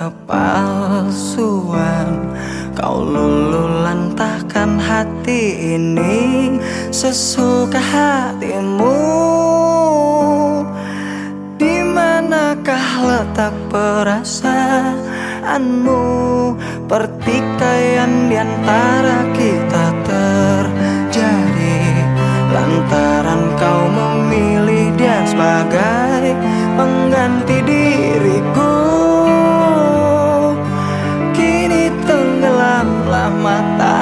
kepalsuan. Kau lulu lantahkan hati ini Sesuka hatimu. Di manakah letak perasaanmu? Pertikaian di antara kita terjadi Lantaran kau memilih dia sebagai pengganti diriku. Kini tenggelamlah mata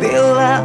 bila